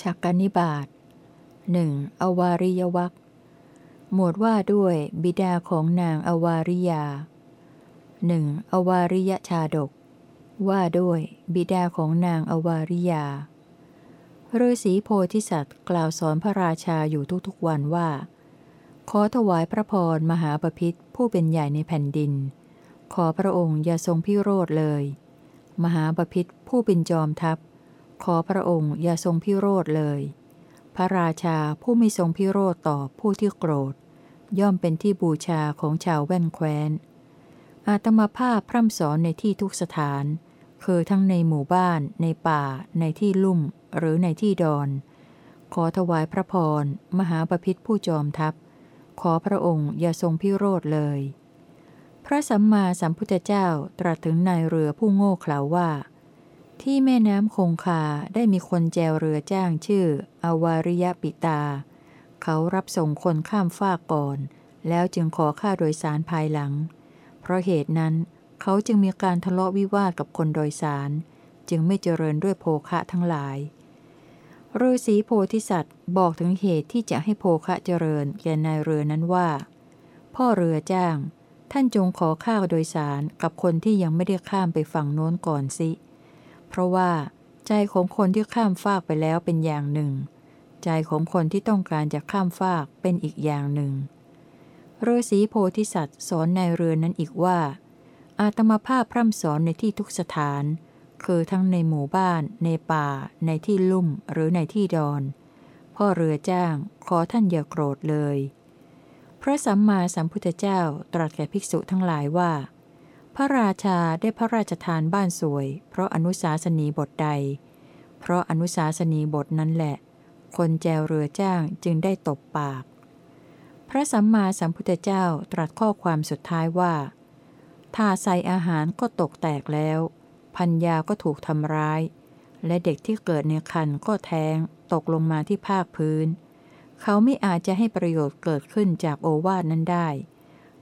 ชักกนิบาตหนึ่งอวาริยวัคหมวดว่าด้วยบิดาของนางอวาริยาหนึ่งอวาริยชาดก ว่าด้วยบิดาของนางอวาริยาฤาษีโพธิสัตว์กล่าวสอนพระราชาอยู่ทุกๆวันว่า ขอถวายพระพรมหาปพิธผู้เป็นใหญ่ในแผ่นดิน ขอพระองค์อย่าทรงพิโรธเลย มหาปพิธผู้เป็นจอมทัพ ขอพระองค์อย่าทรงพิโรธเลย พระราชาผู้ไม่ทรงพิโรธต่อผู้ที่โกรธ ย่อมเป็นที่บูชาของชาวแว่นแคว้น อาตมาภาพพร่ำสอนในที่ทุกสถาน คือทั้งในหมู่บ้าน ในป่า ในที่ลุ่ม หรือในที่ดอน ขอถวายพระพร มหาปพิธผู้จอมทัพ ขอพระองค์อย่าทรงพิโรธเลย พระสัมมาสัมพุทธเจ้าตรัสถึงนายเรือผู้โง่เขลาว่า ที่แม่น้ำคงคาได้มีคนแจวเรือจ้างชื่อ อวาริยปิตา เขารับส่งคนข้ามฟากก่อน แล้วจึงขอค่าโดยสารภายหลัง เพราะเหตุนั้นเขาจึงมีการทะเลาะวิวาทกับคนโดยสาร จึงไม่เจริญด้วยโภคะทั้งหลายฤาษีโพธิสัตว์บอกถึงเหตุที่จะให้โภคะเจริญแก่นายเรือนั้นว่า พ่อเรือจ้าง ท่านจงขอข้าวโดยสารกับคนที่ยังไม่ได้ข้ามไปฝั่งโน้นก่อนสิ เพราะว่า ใจของคนที่ข้ามฟากไปแล้วเป็นอย่างหนึ่ง ใจของคนที่ต้องการจะข้ามฟากเป็นอีกอย่างหนึ่งฤาษีโพธิสัตว์สอนในเรือนั้นอีกว่า อาตมาภาพพร่ำสอนในที่ทุกสถาน คือทั้งในหมู่บ้าน ในป่า ในที่ลุ่มหรือในที่ดอน พ่อเรือจ้างขอท่านอย่าโกรธเลย พระสัมมาสัมพุทธเจ้าตรัสแก่ภิกษุทั้งหลายว่า พระราชาได้พระราชทานบ้านสวย เพราะอนุสาสนีบทใด เพราะอนุสาสนีบทนั้นแหละ คนแจวเรือจ้างจึงได้ตบปาก พระสัมมาสัมพุทธเจ้าตรัสข้อความสุดท้ายว่าถาใส่อาหารก็ตกแตกแล้ว พัญญาก็ถูกทำร้าย และเด็กที่เกิดในคันก็แท้งตกลงมาที่ภาคพื้น เขาไม่อาจจะให้ประโยชน์เกิดขึ้นจากโอวาทนั้นได้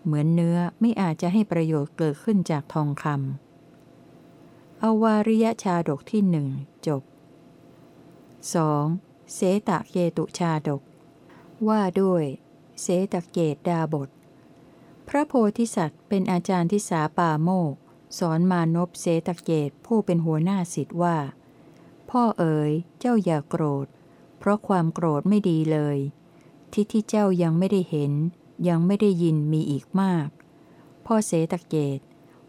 เหมือนเนื้อไม่อาจจะให้ประโยชน์เกิดขึ้นจากทองคำอวาริยชาดกที่หนึ่งจบ 2. เสตะเกตุชาดก ว่าด้วย เสตะเกตดาบท พระโพธิสัตว์เป็นอาจารย์ที่สาปาโมก สอนมานพเสตะเกตผู้เป็นหัวหน้าสิทธิ์ว่า พ่อเอ๋ยเจ้าอย่าโกรธ เพราะความโกรธไม่ดีเลย ที่ที่เจ้ายังไม่ได้เห็น ยังไม่ได้ยินมีอีกมาก พ่อเสตเกต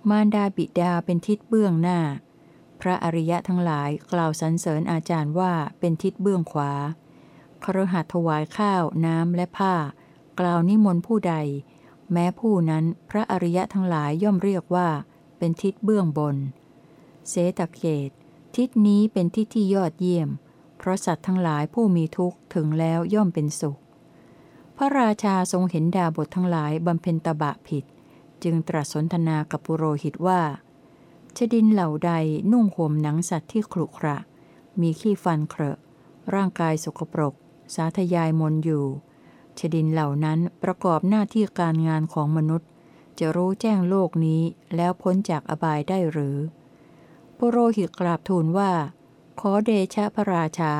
มารดาบิดาเป็นทิศเบื้องหน้า พระอริยะทั้งหลายกล่าวสรรเสริญอาจารย์ว่าเป็นทิศเบื้องขวาครหัสถวายข้าวน้ำและผ้า กล่าวนิมนต์ผู้ใด แม้ผู้นั้นพระอริยะทั้งหลายย่อมเรียกว่า เป็นทิศเบื้องบน เสตเกต ทิศนี้เป็นทิศที่ยอดเยี่ยม เพราะสัตว์ทั้งหลายผู้มีทุกข์ถึงแล้วย่อมเป็นสุข ระราชาทรงเห็นดาบททั้งหลายบำเพ็ญตบะผิด จึงตรัสสนทนากับปุโรหิตว่า ชดินเหล่าใดนุ่งห่มหนังสัตว์ที่ขรุขระ มีขี้ฟันเครอะร่างกายสกปรก สาธยายมนอยู่ ชดินเหล่านั้นประกอบหน้าที่การงานของมนุษย์ จะรู้แจ้งโลกนี้แล้วพ้นจากอบายได้หรือ ปุโรหิตกราบทูลว่า ขอเดชะพระราชา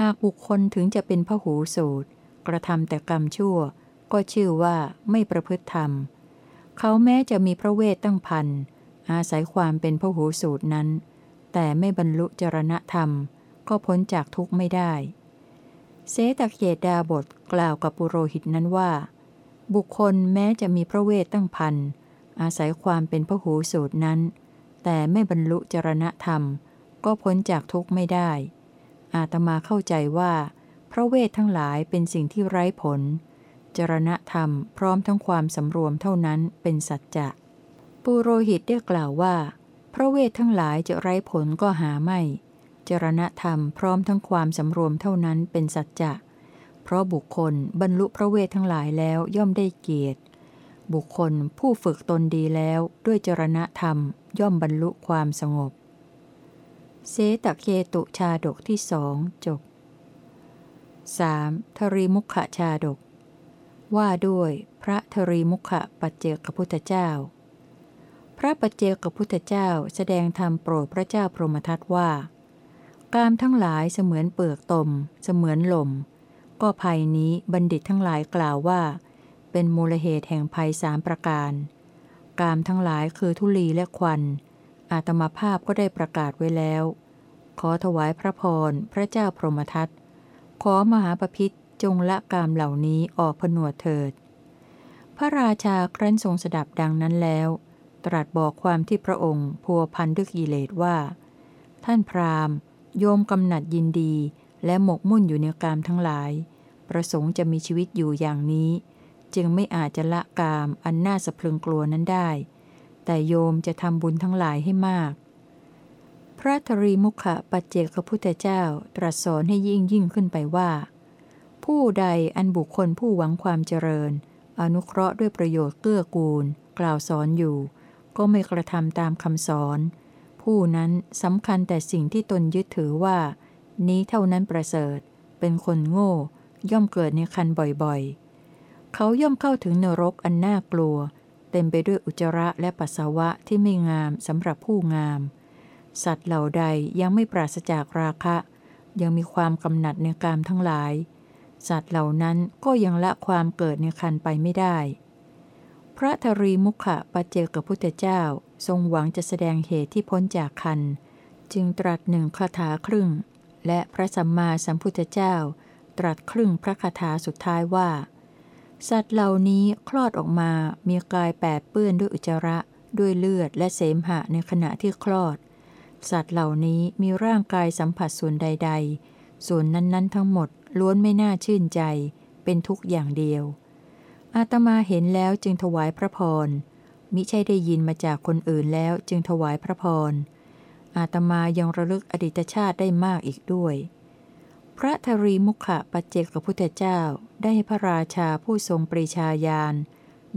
หากบุคคลถึงจะเป็นพระหูสูตร กระทำแต่กรรมชั่ว ก็ชื่อว่าไม่ประพฤติธรรม เขาแม้จะมีพระเวทตั้งพันอาศัยความเป็นพระหูสูตรนั้น แต่ไม่บรรลุจรณธรรม ก็พ้นจากทุกข์ไม่ได้ เสตเกตดาบทกล่าวกับปุโรหิตนั้นว่า บุคคลแม้จะมีพระเวทตั้งพันอาศัยความเป็นพระหูสูตรนั้น แต่ไม่บรรลุจรณธรรม ก็พ้นจากทุกข์ไม่ได้ อาตมาเข้าใจว่า พระเวททั้งหลายเป็นสิ่งที่ไร้ผล จรณธรรมพร้อมทั้งความสำรวมเท่านั้นเป็นสัจจะ ปุโรหิตได้กล่าวว่า พระเวททั้งหลายจะไร้ผลก็หาไม่ จรณธรรมพร้อมทั้งความสำรวมเท่านั้นเป็นสัจจะ เพราะบุคคลบรรลุพระเวททั้งหลายแล้วย่อมได้เกียรติ บุคคลผู้ฝึกตนดีแล้วด้วยจรณธรรมย่อมบรรลุความสงบ เสตเคตุชาดกที่สองจบ 3. ทรีมุขชาดก ว่าด้วยพระทรีมุขปัจเจกพุทธเจ้า พระปัจเจกพุทธเจ้าแสดงธรรมโปรดพระเจ้าพรหมทัตว่า กามทั้งหลายเสมือนเปลือกตม เสมือนลม ก็ภัยนี้บัณฑิตทั้งหลายกล่าวว่า เป็นมูลเหตุแห่งภัยสามประการ กามทั้งหลายคือทุลีและควัน อาตมาภาพก็ได้ประกาศไว้แล้ว ขอถวายพระพรพระเจ้าพรหมทัต ขอมหาปพิธจงละกามเหล่านี้ออกผนวดเถิด พระราชาครั้นทรงสดับดังนั้นแล้ว ตรัสบอกความที่พระองค์พัวพันด้วยกิเลสว่า ท่านพราหมณ์ โยมกำหนัดยินดี และหมกมุ่นอยู่ในกามทั้งหลาย ประสงค์จะมีชีวิตอยู่อย่างนี้ จึงไม่อาจจะละกามอันน่าสะพรึงกลัวนั้นได้ แต่โยมจะทำบุญทั้งหลายให้มาก พระธรีมุขะปัจเจกพุทธเจ้าตรัสสอนให้ยิ่งยิ่งขึ้นไปว่า ผู้ใดอันบุคคลผู้หวังความเจริญ อนุเคราะห์ด้วยประโยชน์เกื้อกูล กล่าวสอนอยู่ ก็ไม่กระทำตามคำสอน ผู้นั้นสำคัญแต่สิ่งที่ตนยึดถือว่า นี้เท่านั้นประเสริฐ เป็นคนโง่ ย่อมเกิดในคันบ่อยๆ เขาย่อมเข้าถึงนรกอันน่ากลัว เต็มไปด้วยอุจจาระและปัสสาวะที่ไม่งามสำหรับผู้งาม สัตว์เหล่าใดยังไม่ปราศจากราคะ ยังมีความกำหนัดในกามทั้งหลาย สัตว์เหล่านั้นก็ยังละความเกิดในคันไปไม่ได้ พระธรีมุขะปเจกพุทธเจ้าทรงหวังจะแสดงเหตุที่พ้นจากคัน จึงตรัสหนึ่งคาถาครึ่ง และพระสัมมาสัมพุทธเจ้า ตรัสครึ่งพระคาถาสุดท้ายว่า สัตว์เหล่านี้คลอดออกมามีกายแปดเปื้อนด้วยอุจจาระ ด้วยเลือดและเสมหะในขณะที่คลอด สัตว์เหล่านี้มีร่างกายสัมผัสส่วนใด ๆ ส่วนนั้นๆ ทั้งหมดล้วนไม่น่าชื่นใจ เป็นทุกอย่างเดียว อาตมาเห็นแล้วจึงถวายพระพร มิใช่ได้ยินมาจากคนอื่นแล้วจึงถวายพระพร อาตมายังระลึกอดีตชาติได้มากอีกด้วย พระธรีมุขะปัจเจกพุทธเจ้าได้ให้พระราชาผู้ทรงปรีชาญาณ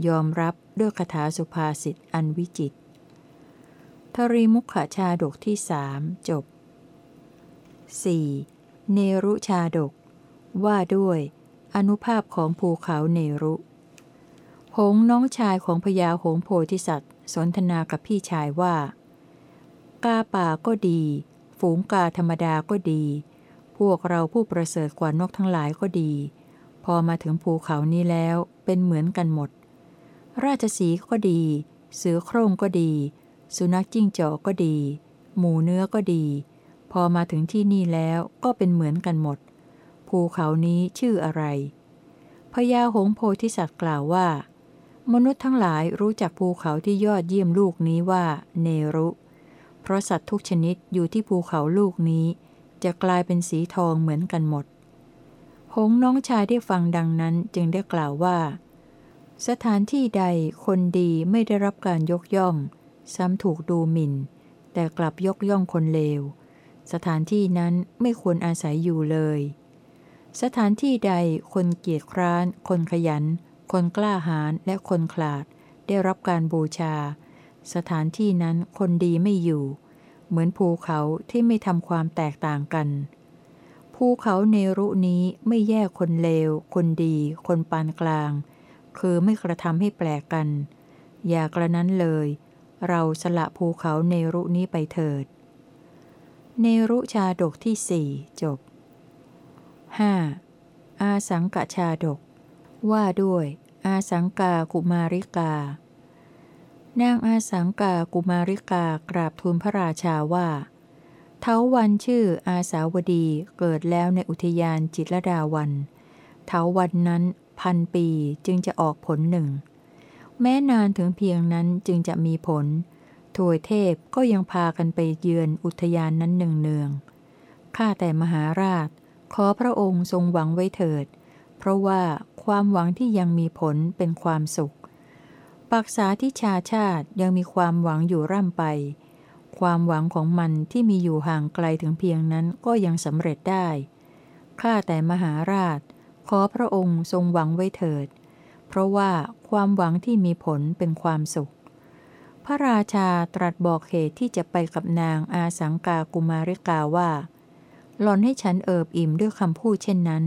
ยอมรับด้วยคาถาสุภาษิตอันวิจิตร ธรีมุขชาดกที่สามจบ 4. เนรุชาดก ว่าด้วย อนุภาพของภูเขาเนรุ หงน้องชายของพญาหงโพธิสัตว์ สนทนากับพี่ชายว่า กาป่าก็ดี ฝูงกาธรรมดาก็ดี พวกเราผู้ประเสริฐกว่านกทั้งหลายก็ดี พอมาถึงภูเขานี้แล้วเป็นเหมือนกันหมด ราชสีก็ดี เสือโคร่งก็ดี สุนัขจิ้งจอกก็ดี หมูเนื้อก็ดี พอมาถึงที่นี่แล้วก็เป็นเหมือนกันหมด ภูเขานี้ชื่ออะไรพญาหงโพธิสัตว์กล่าวว่า มนุษย์ทั้งหลายรู้จักภูเขาที่ยอดเยี่ยมลูกนี้ว่า เนรุ เพราะสัตว์ทุกชนิดอยู่ที่ภูเขาลูกนี้ จะกลายเป็นสีทองเหมือนกันหมด หงน้องชายได้ฟังดังนั้นจึงได้กล่าวว่า สถานที่ใดคนดีไม่ได้รับการยกย่อง ซ้ำถูกดูหมิ่น แต่กลับยกย่องคนเลว สถานที่นั้นไม่ควรอาศัยอยู่เลย สถานที่ใดคนเกียจคร้าน คนขยัน คนกล้าหาญและคนขลาด ได้รับการบูชา สถานที่นั้นคนดีไม่อยู่ เหมือนภูเขาที่ไม่ทำความแตกต่างกันภูเขาเนรุนี้ไม่แยกคนเลว คนดี คนปานกลาง คือไม่กระทำให้แปลกกัน อย่ากระนั้นเลย เราสละภูเขาเนรุนี้ไปเถิด เนรุชาดกที่สี่จบ 5. อาสังกชาดก ว่าด้วย อาสังกากุมาริกา นางอาสังกากุมาริกากราบทูลพระราชาว่าเทาวันชื่ออาสาวดีเกิดแล้วในอุทยานจิตรดาวันเทาวันนั้นพันปีจึงจะออกผลหนึ่ง แม้นานถึงเพียงนั้นจึงจะมีผลถวยเทพก็ยังพากันไปเยือนอุทยานนั้นเนืองๆข้าแต่มหาราช ขอพระองค์ทรงหวังไว้เถิด เพราะว่าความหวังที่ยังมีผลเป็นความสุข ปักษาที่ชาชาติยังมีความหวังอยู่ร่ำไป ความหวังของมันที่มีอยู่ห่างไกลถึงเพียงนั้นก็ยังสำเร็จได้ ข้าแต่มหาราช ขอพระองค์ทรงหวังไว้เถิด เพราะว่าความหวังที่มีผลเป็นความสุข พระราชาตรัสบอกเหตุที่จะไปกับนางอาสังกากุมาริกาว่า หล่อนให้ฉันเอิบอิ่มด้วยคำพูดเช่นนั้น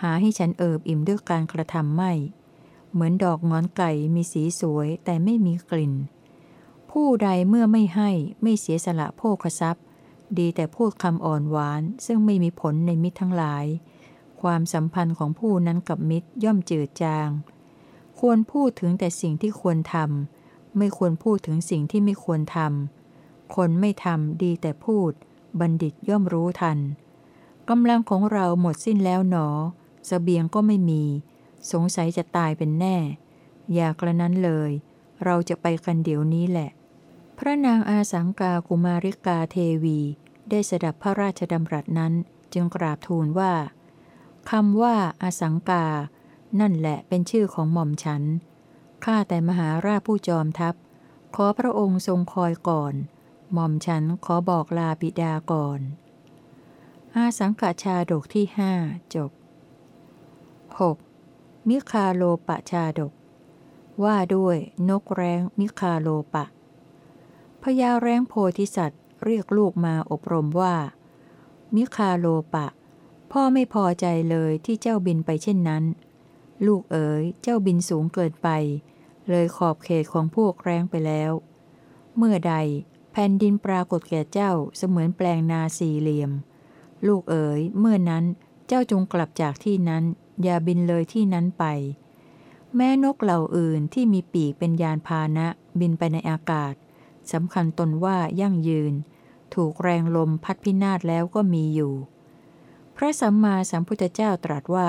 หาให้ฉันเอิบอิ่มด้วยการกระทำไม่ เหมือนดอกงอนไก่มีสีสวยแต่ไม่มีกลิ่น ผู้ใดเมื่อไม่ให้ไม่เสียสละโภคทรัพย์ ดีแต่พูดคำอ่อนหวานซึ่งไม่มีผลในมิตรทั้งหลาย ความสัมพันธ์ของผู้นั้นกับมิตรย่อมจืดจาง ควรพูดถึงแต่สิ่งที่ควรทำไม่ควรพูดถึงสิ่งที่ไม่ควรทำคนไม่ทำดีแต่พูด บัณฑิตย่อมรู้ทันกำลังของเราหมดสิ้นแล้วหนอสเสบียงก็ไม่มี สงสัยจะตายเป็นแน่ อย่ากระนั้นเลย เราจะไปกันเดี๋ยวนี้แหละ พระนางอาสังกากุมาริกาเทวี ได้สดับพระราชดำรัสนั้น จึงกราบทูลว่าคำว่าอาสังกา นั่นแหละเป็นชื่อของหม่อมฉัน ข้าแต่มหาราชผู้จอมทัพ ขอพระองค์ทรงคอยก่อน หม่อมฉันขอบอกลาบิดาก่อน อาสังกาชาดกที่ห้าจบ 6. มิคาโลปะชาดก ว่าด้วยนกแร้งมิคาโลปะพญาแร้งโพธิสัตว์ เรียกลูกมาอบรมว่า มิคาโลปะ พ่อไม่พอใจเลยที่เจ้าบินไปเช่นนั้น ลูกเอ๋ยเจ้าบินสูงเกินไป เลยขอบเขตของพวกแรงไปแล้ว เมื่อใดแผ่นดินปรากฏแก่เจ้าเสมือนแปลงนาสี่เหลี่ยม ลูกเอ๋ยเมื่อนั้นเจ้าจงกลับจากที่นั้น อย่าบินเลยที่นั้นไป แม้นกเหล่าอื่นที่มีปีกเป็นยานพาหนะ บินไปในอากาศสำคัญตนว่ายั่งยืน ถูกแรงลมพัดพินาศแล้วก็มีอยู่ พระสัมมาสัมพุทธเจ้าตรัสว่า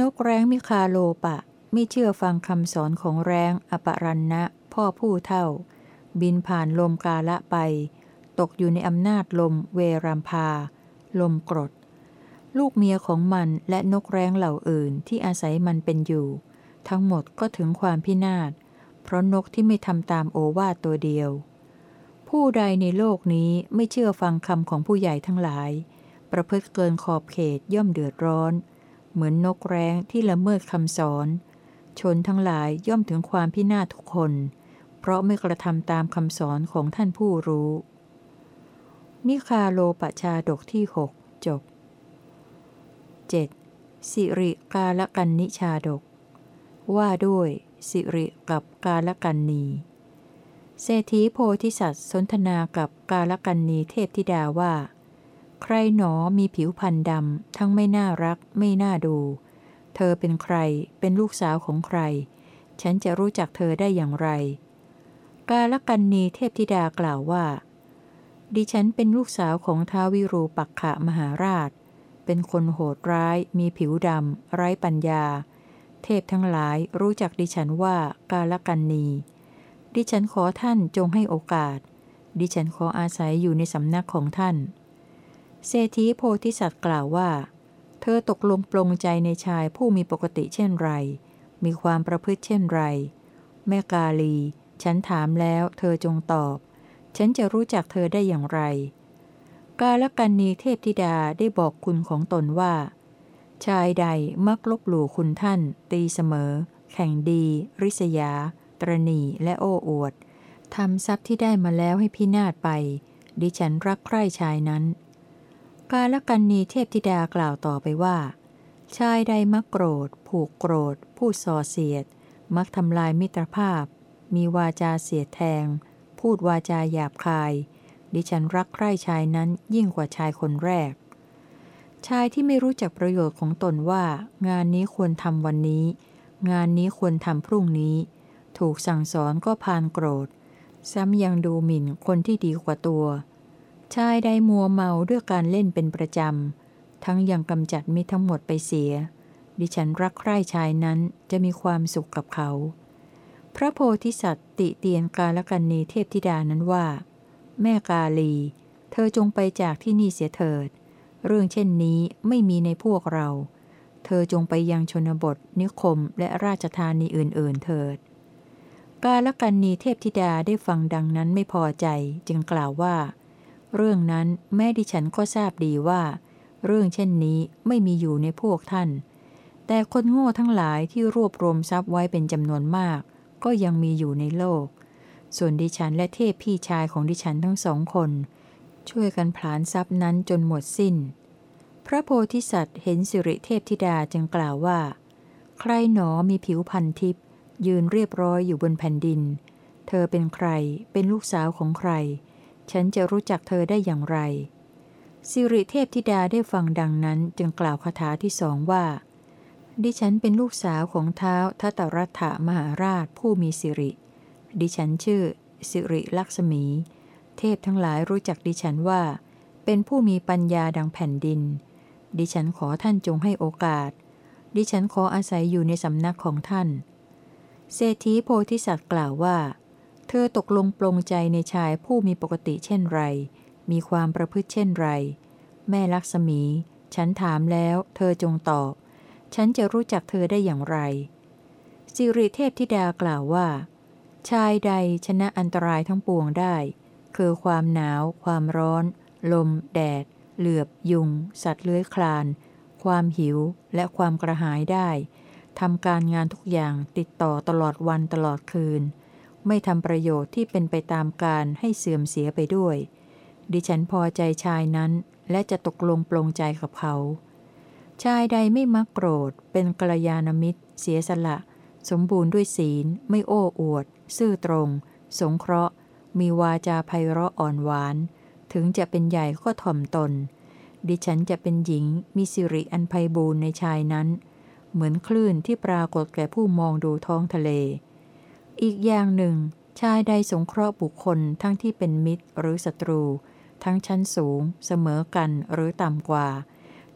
นกแร้งมิคาโลปะ ไม่เชื่อฟังคำสอนของแร้งอปรันนะ พ่อผู้เท่า บินผ่านลมกาละไป ตกอยู่ในอำนาจลมเวรัมพา ลมกรด ลูกเมียของมันและนกแร้งเหล่าอื่นที่อาศัยมันเป็นอยู่ ทั้งหมดก็ถึงความพินาศ เพราะนกที่ไม่ทำตามโอวาตัวเดียว ผู้ใดในโลกนี้ไม่เชื่อฟังคำของผู้ใหญ่ทั้งหลาย ประพฤติเกินขอบเขตย่อมเดือดร้อน เหมือนนกแร้งที่ละเมิดคำสอน ชนทั้งหลายย่อมถึงความพินาศทุกคน เพราะไม่กระทำตามคำสอนของท่านผู้รู้ นิคาโลปชาดกที่หกจบ 7. สิริกาลกันนิชาดก ว่าด้วย สิริกับกาลกันนีเศรษฐีโพธิสัตว์สนทนากับกาลกันนีเทพธิดาว่า ใครหนอมีผิวพันธ์ดำ ทั้งไม่น่ารัก ไม่น่าดู เธอเป็นใคร เป็นลูกสาวของใคร ฉันจะรู้จักเธอได้อย่างไร กาลกันนีเทพธิดากล่าวว่า ดิฉันเป็นลูกสาวของท้าวิรูปักขะมหาราช เป็นคนโหดร้าย มีผิวดำ ไร้ปัญญา เทพทั้งหลายรู้จักดิฉันว่ากาลกันนีดิฉันขอท่านจงให้โอกาส ดิฉันขออาศัยอยู่ในสำนักของท่าน เศรษฐีโพธิสัตว์กล่าวว่า เธอตกลงปลงใจในชายผู้มีปกติเช่นไร มีความประพฤติเช่นไร แม่กาลี ฉันถามแล้วเธอจงตอบ ฉันจะรู้จักเธอได้อย่างไร กาลกันนีเทพธิดาได้บอกคุณของตนว่า ชายใดมักลบหลู่คุณท่าน ตีเสมอ แข่งดี ริษยา ตรณีและโอ้อวดทำทรัพย์ที่ได้มาแล้วให้พินาศไป ดิฉันรักใคร่ชายนั้น กาลกันนีเทพธิดากล่าวต่อไปว่า ชายใดมักโกรธ ผูกโกรธพูดส่อเสียด มักทำลายมิตรภาพ มีวาจาเสียดแทง พูดวาจาหยาบคาย ดิฉันรักใคร่ชายนั้นยิ่งกว่าชายคนแรก ชายที่ไม่รู้จักประโยชน์ของตนว่า งานนี้ควรทำวันนี้ งานนี้ควรทำพรุ่งนี้ ถูกสั่งสอนก็พานโกรธ ซ้ำยังดูหมิ่นคนที่ดีกว่าตัว ชายได้มัวเมาด้วยการเล่นเป็นประจำ ทั้งยังกำจัดมิทั้งหมดไปเสีย ดิฉันรักใคร่ชายนั้นจะมีความสุขกับเขา พระโพธิสัตว์ติเตียนกาลกันนีเทพธิดานั้นว่า แม่กาลี เธอจงไปจากที่นี่เสียเถิด เรื่องเช่นนี้ไม่มีในพวกเรา เธอจงไปยังชนบท นิคมและราชธานีอื่น ๆ เถิด กาลกันนีเทพธิดาได้ฟังดังนั้นไม่พอใจจึงกล่าวว่า เรื่องนั้นแม่ดิฉันก็ทราบดีว่า เรื่องเช่นนี้ไม่มีอยู่ในพวกท่าน แต่คนโง่ทั้งหลายที่รวบรวมทรัพย์ไว้เป็นจำนวนมาก ก็ยังมีอยู่ในโลก ส่วนดิฉันและเทพพี่ชายของดิฉันทั้งสองคน ช่วยกันผลานทรัพย์นั้นจนหมดสิ้น พระโพธิสัตว์เห็นสิริเทพธิดาจึงกล่าวว่า ใครหนอมีผิวพันทิพย์ยืนเรียบร้อยอยู่บนแผ่นดิน เธอเป็นใครเป็นลูกสาวของใคร ฉันจะรู้จักเธอได้อย่างไร สิริเทพธิดาได้ฟังดังนั้นจึงกล่าวคาถาที่สองว่า ดิฉันเป็นลูกสาวของเท้าทัตรัฐมหาราชผู้มีสิริ ดิฉันชื่อ สิริลักษมี เทพทั้งหลายรู้จักดิฉันว่า เป็นผู้มีปัญญาดังแผ่นดิน ดิฉันขอท่านจงให้โอกาส ดิฉันขออาศัยอยู่ในสำนักของท่าน เศรษฐีโพธิสัตว์กล่าวว่า เธอตกลงปลงใจในชายผู้มีปกติเช่นไร มีความประพฤติเช่นไร แม่ลักษมี ฉันถามแล้ว เธอจงตอบ ฉันจะรู้จักเธอได้อย่างไร สิริเทพธิดากล่าวว่า ชายใดชนะอันตรายทั้งปวงได้ คือความหนาว ความร้อน ลม แดด เหลือบ ยุง สัตว์เลื้อยคลาน ความหิว และความกระหายได้ทำการงานทุกอย่างติดต่อตลอดวันตลอดคืน ไม่ทำประโยชน์ที่เป็นไปตามการให้เสื่อมเสียไปด้วย ดิฉันพอใจชายนั้น และจะตกลงปลงใจกับเขา ชายใดไม่มักโกรธ เป็นกัลยาณมิตร เสียสละ สมบูรณ์ด้วยศีล ไม่โอ้อวด ซื่อตรง สงเคราะห์ มีวาจาไพเราะอ่อนหวาน ถึงจะเป็นใหญ่ก็ถ่อมตน ดิฉันจะเป็นหญิง มีสิริอันไพบูรณ์ในชายนั้น เหมือนคลื่นที่ปรากฏแก่ผู้มองดูท้องทะเล อีกอย่างหนึ่ง ชายใดสงเคราะห์บุคคลทั้งที่เป็นมิตรหรือศัตรู ทั้งชั้นสูง เสมอกันหรือต่ำกว่า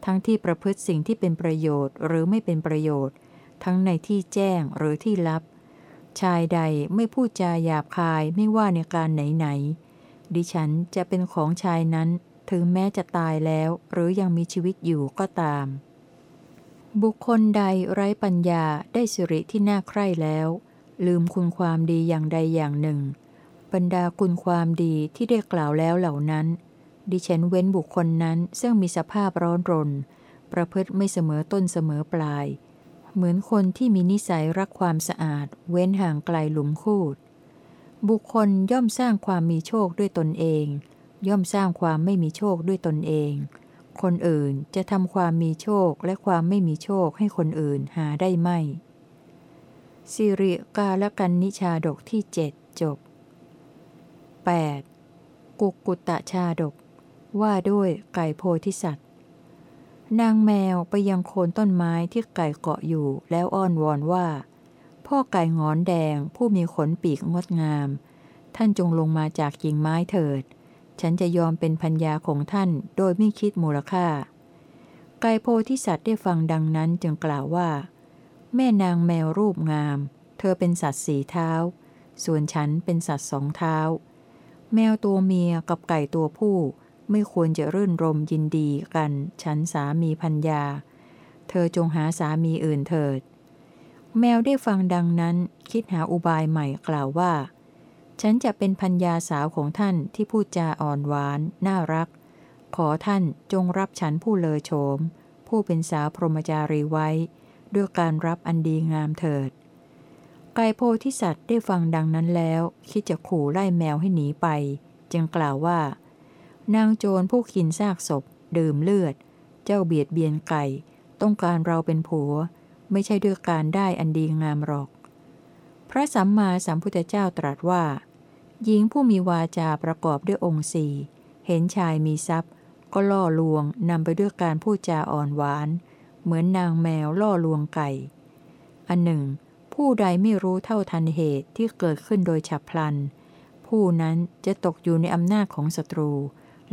ทั้งที่ประพฤติสิ่งที่เป็นประโยชน์หรือไม่เป็นประโยชน์ ทั้งในที่แจ้งหรือที่ลับ ชายใดไม่พูดจาหยาบคายไม่ว่าในการไหนๆดิฉันจะเป็นของชายนั้นถึงแม้จะตายแล้วหรือยังมีชีวิตอยู่ก็ตาม บุคคลใดไร้ปัญญาได้สิริที่น่าใคร่แล้ว ลืมคุณความดีอย่างใดอย่างหนึ่ง บรรดาคุณความดีที่ได้กล่าวแล้วเหล่านั้น ดิฉันเว้นบุคคลนั้นซึ่งมีสภาพร้อนรน ประพฤติไม่เสมอต้นเสมอปลาย เหมือนคนที่มีนิสัยรักความสะอาด เว้นห่างไกลหลุมคูด บุคคลย่อมสร้างความมีโชคด้วยตนเอง ย่อมสร้างความไม่มีโชคด้วยตนเอง คนอื่นจะทำความมีโชคและความไม่มีโชคให้คนอื่นหาได้ไม่ สิริกาลกันนิชาดกที่เจ็ดจบ 8. กุกกุตตะชาดก ว่าด้วยไก่โพธิสัตว์ นางแมวไปยังโคนต้นไม้ที่ไก่เกาะอยู่แล้วอ้อนวอนว่า พ่อไก่งอนแดงผู้มีขนปีกงดงาม ท่านจงลงมาจากกิ่งไม้เถิด ฉันจะยอมเป็นพัญญาของท่านโดยไม่คิดมูลค่า ไก่โพธิสัตว์ได้ฟังดังนั้นจึงกล่าวว่า แม่นางแมวรูปงาม เธอเป็นสัตว์สีเท้า ส่วนฉันเป็นสัตว์สองเท้า แมวตัวเมียกับไก่ตัวผู้ไม่ควรจะรื่นรมยินดีกัน ฉันสามีพัญญา เธอจงหาสามีอื่นเถิด แมวได้ฟังดังนั้นคิดหาอุบายใหม่กล่าวว่า ฉันจะเป็นพัญญาสาวของท่านที่พูดจาอ่อนหวาน น่ารัก ขอท่านจงรับฉันผู้เลอโฉม ผู้เป็นสาวพรหมจารีไว้ ด้วยการรับอันดีงามเถิด ไก่โพธิสัตว์ได้ฟังดังนั้นแล้ว คิดจะขู่ไล่แมวให้หนีไป จึงกล่าวว่า นางโจรผู้กินซากศพ ดื่มเลือด เจ้าเบียดเบียนไก่ ต้องการเราเป็นผัว ไม่ใช่ด้วยการได้อันดีงามหรอก พระสัมมาสัมพุทธเจ้าตรัสว่า หญิงผู้มีวาจาประกอบด้วยองค์สี่เห็นชายมีทรัพย์ ก็ล่อลวงนำไปด้วยการพูดจาอ่อนหวาน เหมือนนางแมวล่อลวงไก่ อันหนึ่ง ผู้ใดไม่รู้เท่าทันเหตุที่เกิดขึ้นโดยฉับพลัน ผู้นั้นจะตกอยู่ในอำนาจของศัตรู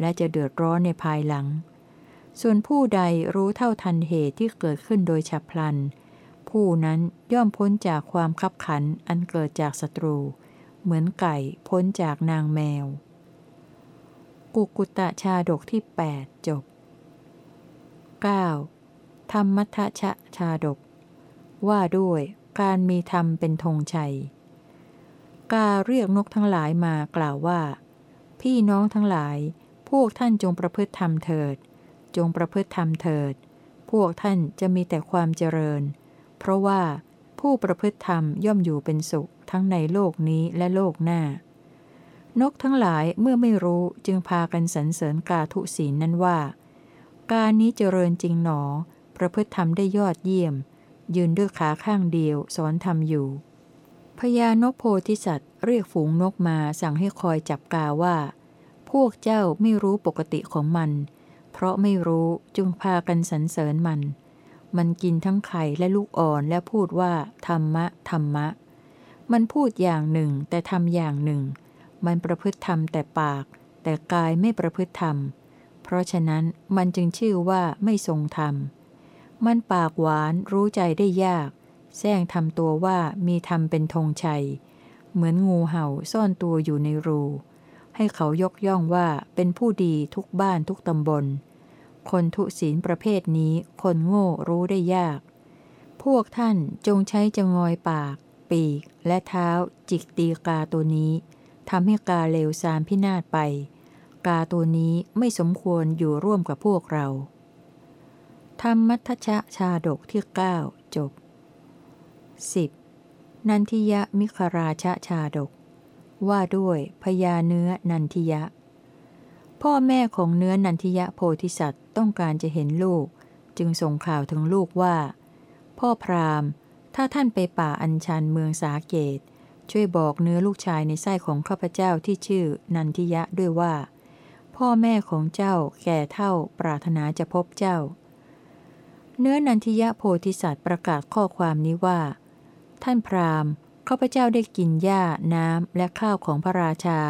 และจะเดือดร้อนในภายหลัง ส่วนผู้ใดรู้เท่าทันเหตุที่เกิดขึ้นโดยฉับพลัน ผู้นั้นย่อมพ้นจากความคับขันอันเกิดจากศัตรู เหมือนไก่พ้นจากนางแมว กุกุตะชาดกที่ 8 จบ 9. ธรรมัทชะชาดก ว่าด้วยการมีธรรมเป็นธงชัย กาเรียกนกทั้งหลายมากล่าวว่า พี่น้องทั้งหลาย พวกท่านจงประพฤติธรรมเถิด จงประพฤติธรรมเถิด พวกท่านจะมีแต่ความเจริญ เพราะว่าผู้ประพฤติธรรมย่อมอยู่เป็นสุขทั้งในโลกนี้และโลกหน้า นกทั้งหลายเมื่อไม่รู้จึงพากันสรรเสริญกาทุศีลนั้นว่า การนี้เจริญจริงหนอ ประพฤติธรรมได้ยอดเยี่ยม ยืนด้วยขาข้างเดียว สอนธรรมอยู่ พญานกโพธิสัตว์ เรียกฝูงนกมาสั่งให้คอยจับกาว่า พวกเจ้าไม่รู้ปกติของมัน เพราะไม่รู้จึงพากันสรรเสริญมัน มันกินทั้งไข่และลูกอ่อนและพูดว่า ธรรมะ ธรรมะ มันพูดอย่างหนึ่งแต่ทำอย่างหนึ่ง มันประพฤติธรรมแต่ปาก แต่กายไม่ประพฤติธรรม เพราะฉะนั้นมันจึงชื่อว่าไม่ทรงธรรม มันปากหวานรู้ใจได้ยาก แซงทำตัวว่ามีธรรมเป็นธงชัย เหมือนงูเห่าซ่อนตัวอยู่ในรู ให้เขายกย่องว่าเป็นผู้ดีทุกบ้านทุกตำบล คนทุศีลประเภทนี้คนโง่รู้ได้ยาก พวกท่านจงใช้จงอยปาก ปีก และเท้า จิกตีกาตัวนี้ทำให้กาเลวซามพินาศไป กาตัวนี้ไม่สมควรอยู่ร่วมกับพวกเรา ธรรมมัทชะชาดกที่9จบ 10. นันทิยะมิคราชะชาดก ว่าด้วยพญาเนื้อนันทิยะ พ่อแม่ของเนื้อนันทิยะโพธิสัตว์ต้องการจะเห็นลูก จึงส่งข่าวถึงลูกว่า พ่อพราหมณ์ ถ้าท่านไปป่าอัญชันเมืองสาเกต ช่วยบอกเนื้อลูกชายในไส้ของข้าพเจ้าที่ชื่อนันทิยะด้วยว่า พ่อแม่ของเจ้าแก่เท่าปรารถนาจะพบเจ้า เนื้อนันทิยะโพธิสัตว์ประกาศข้อความนี้ว่า ท่านพราหมณ์ข้าพเจ้าได้กินหญ้าน้ำและข้าวของพระราชา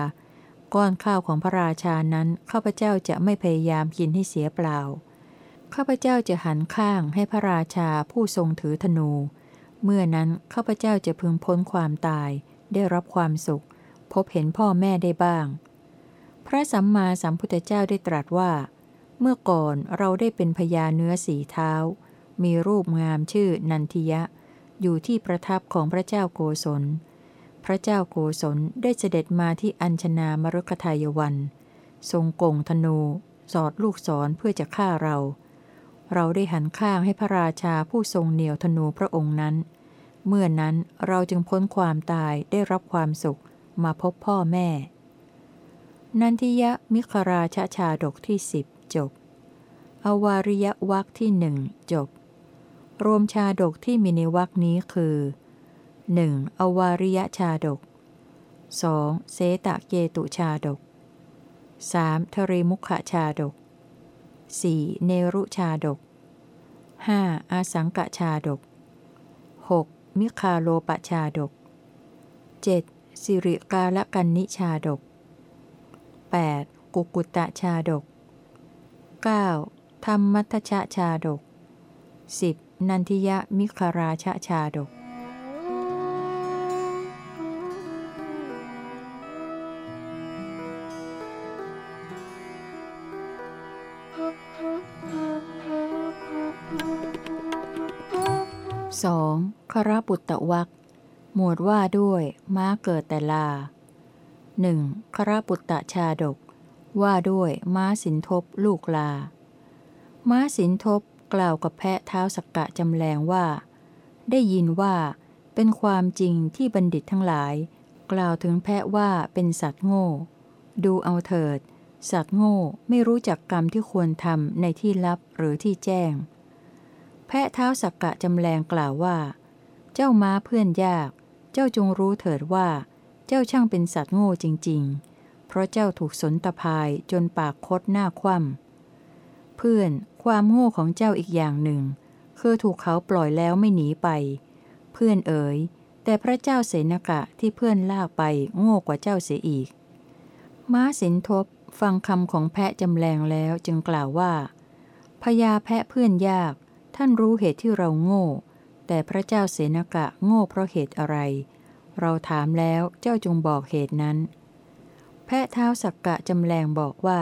ก้อนข้าวของพระราชานั้นข้าพเจ้าจะไม่พยายามกินให้เสียเปล่าข้าพเจ้าจะหันข้างให้พระราชาผู้ทรงถือธนู เมื่อนั้นข้าพเจ้าจะพึงพ้นความตาย ได้รับความสุข พบเห็นพ่อแม่ได้บ้าง พระสัมมาสัมพุทธเจ้าได้ตรัสว่า เมื่อก่อนเราได้เป็นพญาเนื้อสีเท้า มีรูปงามชื่อนันทิยะ อยู่ที่ประทับของพระเจ้าโกศล พระเจ้าโกศลได้เสด็จมาที่อัญชนามรุกทายวัน ทรงกงธนู สอดลูกศรเพื่อจะฆ่าเรา เราได้หันข้างให้พระราชาผู้ทรงเหนี่ยวธนูพระองค์นั้น เมื่อนั้นเราจึงพ้นความตายได้รับความสุขมาพบพ่อแม่ นันทิยะมิคราชชาดกที่สิบ จบ อวาริยวักที่หนึ่งจบ รวมชาดกที่มีในวรคนี้คือ 1. อวาริยชาดก 2. เสตะเกตุชาดก 3. ทริมุขชาดก 4. เนรุชาดก 5. อาสังกชาดก 6. มิคาโลปชาดก 7. สิริกาลกันนิชาดก 8. กุกุตตะชาดก 9. ธรรมัทชะชาดก 10. นันทิยะมิคราชะชาดกสองครบุตตะวักหมวดว่าด้วย ม้าเกิดแต่ลาหนึ่งครบุตตะชาดก ว่าด้วยม้าสินทบลูกลา ม้าสินทบกล่าวกับแพะเท้าสักกะจำแรงว่า ได้ยินว่าเป็นความจริงที่บัณฑิตทั้งหลาย กล่าวถึงแพะว่าเป็นสัตว์โง่ ดูเอาเถิด สัตว์โง่ไม่รู้จักกรรมที่ควรทำในที่ลับหรือที่แจ้ง แพะเท้าสักกะจำแรงกล่าวว่า เจ้าม้าเพื่อนยาก เจ้าจงรู้เถิดว่า เจ้าช่างเป็นสัตว์โง่จริง ๆ เพราะเจ้าถูกสนตะพายจนปากคดหน้าคว่ำเพื่อนความโง่ของเจ้าอีกอย่างหนึ่ง คือถูกเขาปล่อยแล้วไม่หนีไป เพื่อนเอ๋ยแต่พระเจ้าเสนกะที่เพื่อนลากไปโง่กว่าเจ้าเสียอีก ม้าสินทบฟังคำของแพะจำแรงแล้วจึงกล่าวว่าพญาแพะเพื่อนยาก ท่านรู้เหตุที่เราโง่ แต่พระเจ้าเสนกะโง่เพราะเหตุอะไร เราถามแล้วเจ้าจงบอกเหตุนั้น แพะเท้าสักกะจำแรงบอกว่า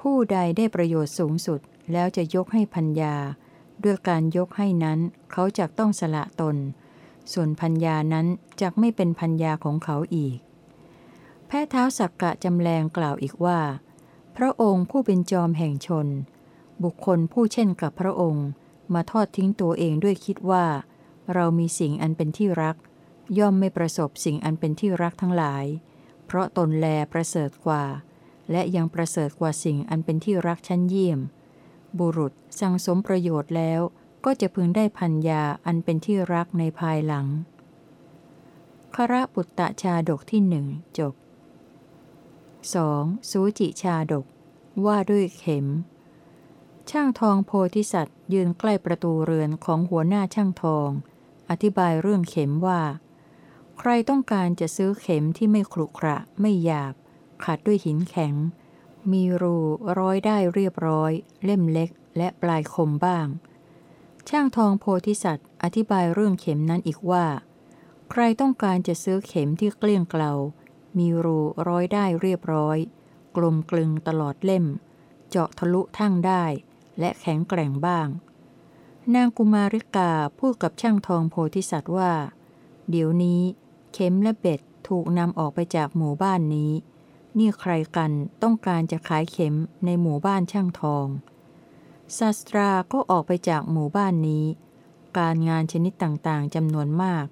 ผู้ใดได้ประโยชน์สูงสุดแล้วจะยกให้พัญญา ด้วยการยกให้นั้นเขาจะต้องสละตน ส่วนพัญญานั้นจะไม่เป็นพัญญาของเขาอีก แพทย์เท้าสักกะจำแรงกล่าวอีกว่า พระองค์ผู้เป็นจอมแห่งชน บุคคลผู้เช่นกับพระองค์ มาทอดทิ้งตัวเองด้วยคิดว่า เรามีสิ่งอันเป็นที่รัก ย่อมไม่ประสบสิ่งอันเป็นที่รักทั้งหลาย เพราะตนแลประเสริฐกว่า และยังประเสริฐกว่าสิ่งอันเป็นที่รักชั้นเยี่ยม บุรุษสังสมประโยชน์แล้วก็จะพึงได้พัญญาอันเป็นที่รักในภายหลังคระปุตตะชาดกที่หนึ่งจบ 2. สูจิชาดก ว่าด้วยเข็ม ช่างทองโพธิสัตว์ยืนใกล้ประตูเรือนของหัวหน้าช่างทอง อธิบายเรื่องเข็มว่า ใครต้องการจะซื้อเข็มที่ไม่ครุขระไม่หยาบ ขัดด้วยหินแข็ง มีรูร้อยได้เรียบร้อย เล่มเล็ก และปลายคมบ้าง ช่างทองโพธิสัตว์ อธิบายเรื่องเข็มนั้นอีกว่า ใครต้องการจะซื้อเข็มที่เกลี้ยงเกลา มีรูร้อยได้เรียบร้อย กลมกลึงตลอดเล่ม เจาะทะลุทั้งได้ และแข็งแกร่งบ้าง นางกุมาริกาพูดกับช่างทองโพธิสัตว์ว่า เดี๋ยวนี้ เข็มและเบ็ดถูกนำออกไปจากหมู่บ้านนี้ นี่ใครกันต้องการจะขายเข็มในหมู่บ้านช่างทองศาสตราก็ออกไปจากหมู่บ้านนี้ การงานชนิดต่างๆจำนวนมาก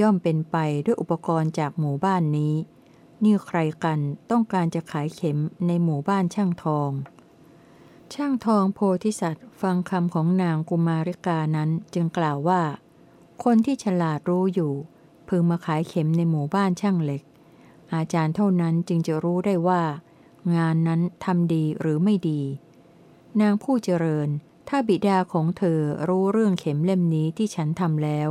ย่อมเป็นไปด้วยอุปกรณ์จากหมู่บ้านนี้ นี่ใครกันต้องการจะขายเข็มในหมู่บ้านช่างทอง ช่างทองโพธิสัตว์ ฟังคำของนางกุมาริกานั้นจึงกล่าวว่า คนที่ฉลาดรู้อยู่ พึงมาขายเข็มในหมู่บ้านช่างเหล็ก อาจารย์เท่านั้นจึงจะรู้ได้ว่า งานนั้นทำดีหรือไม่ดี นางผู้เจริญ ถ้าบิดาของเธอรู้เรื่องเข็มเล่มนี้ที่ฉันทำแล้ว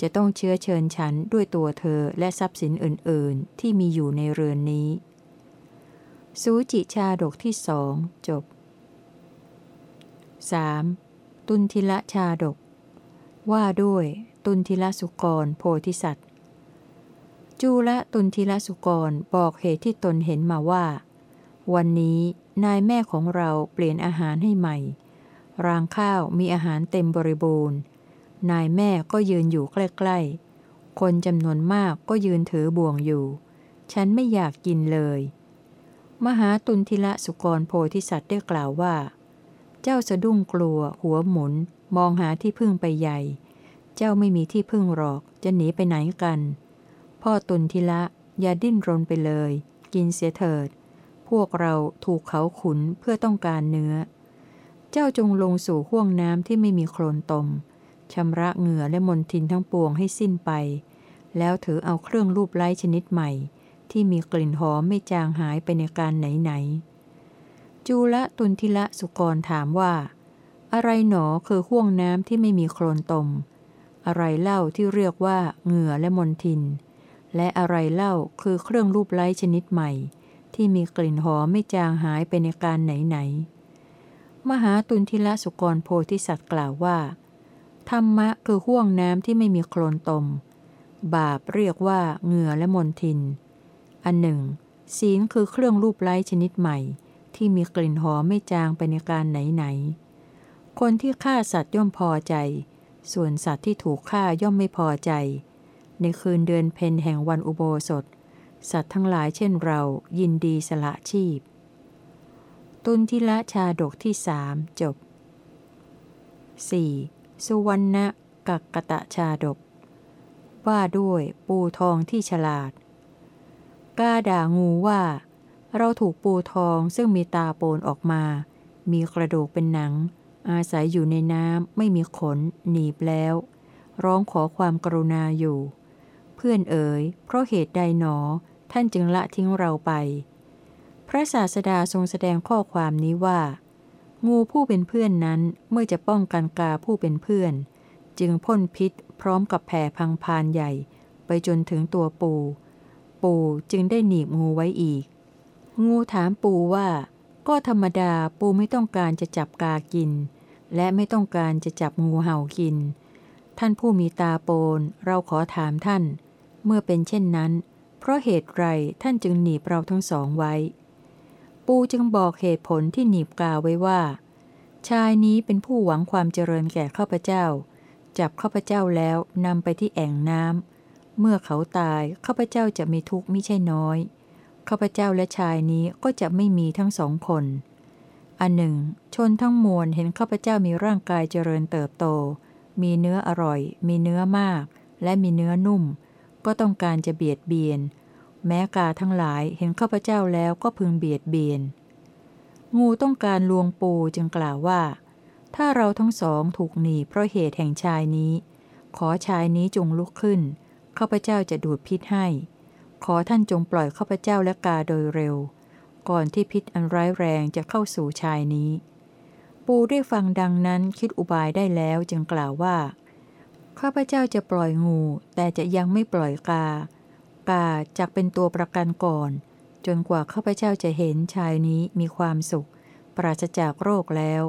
จะต้องเชื้อเชิญฉันด้วยตัวเธอและทรัพย์สินอื่น ๆ ที่มีอยู่ในเรือนนี้สูจิชาดกที่สองจบ 3. ตุนทิละชาดก ว่าด้วย ตุนทิละสุกรโพธิสัตว์ จูละตุนทิละสุกรบอกเหตุที่ตนเห็นมาว่า วันนี้นายแม่ของเราเปลี่ยนอาหารให้ใหม่ รางข้าวมีอาหารเต็มบริบูรณ์ นายแม่ก็ยืนอยู่ใกล้ๆ คนจำนวนมากก็ยืนถือบ่วงอยู่ ฉันไม่อยากกินเลย มหาตุนทิละสุกรโพธิสัตว์ได้กล่าวว่า เจ้าสะดุ้งกลัว หัวหมุน มองหาที่พึ่งไปใหญ่ เจ้าไม่มีที่พึ่งหรอกจะหนีไปไหนกัน พ่อตุนทิละ อย่าดิ้นรนไปเลย กินเสียเถิด พวกเราถูกเขาขุนเพื่อต้องการเนื้อ เจ้าจงลงสู่ห้วงน้ำที่ไม่มีโคลนตมชำระเหงื่อและมลทินทั้งปวงให้สิ้นไป แล้วถือเอาเครื่องรูปไล้ชนิดใหม่ ที่มีกลิ่นหอมไม่จางหายไปในการไหนไหนจูละตุนทิละสุกรถามว่า อะไรหนอคือห่วงน้ำที่ไม่มีโคลนตม อะไรเล่าที่เรียกว่าเหงื่อและมลทิน และอะไรเล่าคือเครื่องรูปไล้ชนิดใหม่ ที่มีกลิ่นหอมไม่จางหายไปในการไหนไหน มหาตุนทิละสุกรโพธิสัตว์กล่าวว่า ธรรมะคือห่วงน้ำที่ไม่มีโคลนตม บาปเรียกว่าเหงื่อและมนทิน อันหนึ่ง ศีลคือเครื่องรูปไล้ชนิดใหม่ ที่มีกลิ่นหอมไม่จางไปในการไหนไหน คนที่ฆ่าสัตว์ย่อมพอใจ ส่วนสัตว์ที่ถูกฆ่าย่อมไม่พอใจ ในคืนเดือนเพนแห่งวันอุโบสถ สัตว์ทั้งหลายเช่นเรายินดีสละชีพ ตุนทิละชาดกที่สามจบ 4. สุวรรณกักกตะชาดก ว่าด้วยปูทองที่ฉลาด กาด่างูว่า เราถูกปูทองซึ่งมีตาโปนออกมา มีกระดูกเป็นหนัง อาศัยอยู่ในน้ำไม่มีขน หนีบแล้ว ร้องขอความกรุณาอยู่ เพื่อนเอ๋ยเพราะเหตุใดหนอ ท่านจึงละทิ้งเราไป พระศาสดาทรงแสดงข้อความนี้ว่า งูผู้เป็นเพื่อนนั้นเมื่อจะป้องกันกาผู้เป็นเพื่อน จึงพ่นพิษพร้อมกับแผ่พังพานใหญ่ ไปจนถึงตัวปู ปูจึงได้หนีบงูไว้อีก งูถามปูว่า ก็ธรรมดาปูไม่ต้องการจะจับกากิน และไม่ต้องการจะจับงูเห่ากินท่านผู้มีตาโปน เราขอถามท่าน เมื่อเป็นเช่นนั้น เพราะเหตุไรท่านจึงหนีบเราทั้งสองไว้ ปูจึงบอกเหตุผลที่หนีบกาไว้ว่า ชายนี้เป็นผู้หวังความเจริญแก่ข้าพเจ้า จับข้าพเจ้าแล้วนำไปที่แอ่งน้ำเมื่อเขาตายข้าพเจ้าจะมีทุกข์ไม่ใช่น้อยข้าพเจ้าและชายนี้ก็จะไม่มีทั้งสองคน อันหนึ่ง ชนทั้งมวลเห็นข้าพเจ้ามีร่างกายเจริญเติบโต มีเนื้ออร่อย มีเนื้อมาก และมีเนื้อนุ่ม ก็ต้องการจะเบียดเบียน แม้กาทั้งหลายเห็นข้าพเจ้าแล้วก็พึงเบียดเบียน งูต้องการลวงปูจึงกล่าวว่า ถ้าเราทั้งสองถูกหนีเพราะเหตุแห่งชายนี้ ขอชายนี้จงลุกขึ้นข้าพเจ้าจะดูดพิษให้ ขอท่านจงปล่อยข้าพเจ้าและกาโดยเร็ว ก่อนที่พิษอันร้ายแรงจะเข้าสู่ชายนี้ ปูได้ฟังดังนั้นคิดอุบายได้แล้วจึงกล่าวว่า ข้าพเจ้าจะปล่อยงู แต่จะยังไม่ปล่อยกา กาจะเป็นตัวประกันก่อน จนกว่าข้าพเจ้าจะเห็นชายนี้มีความสุข ปราศจากโรคแล้ว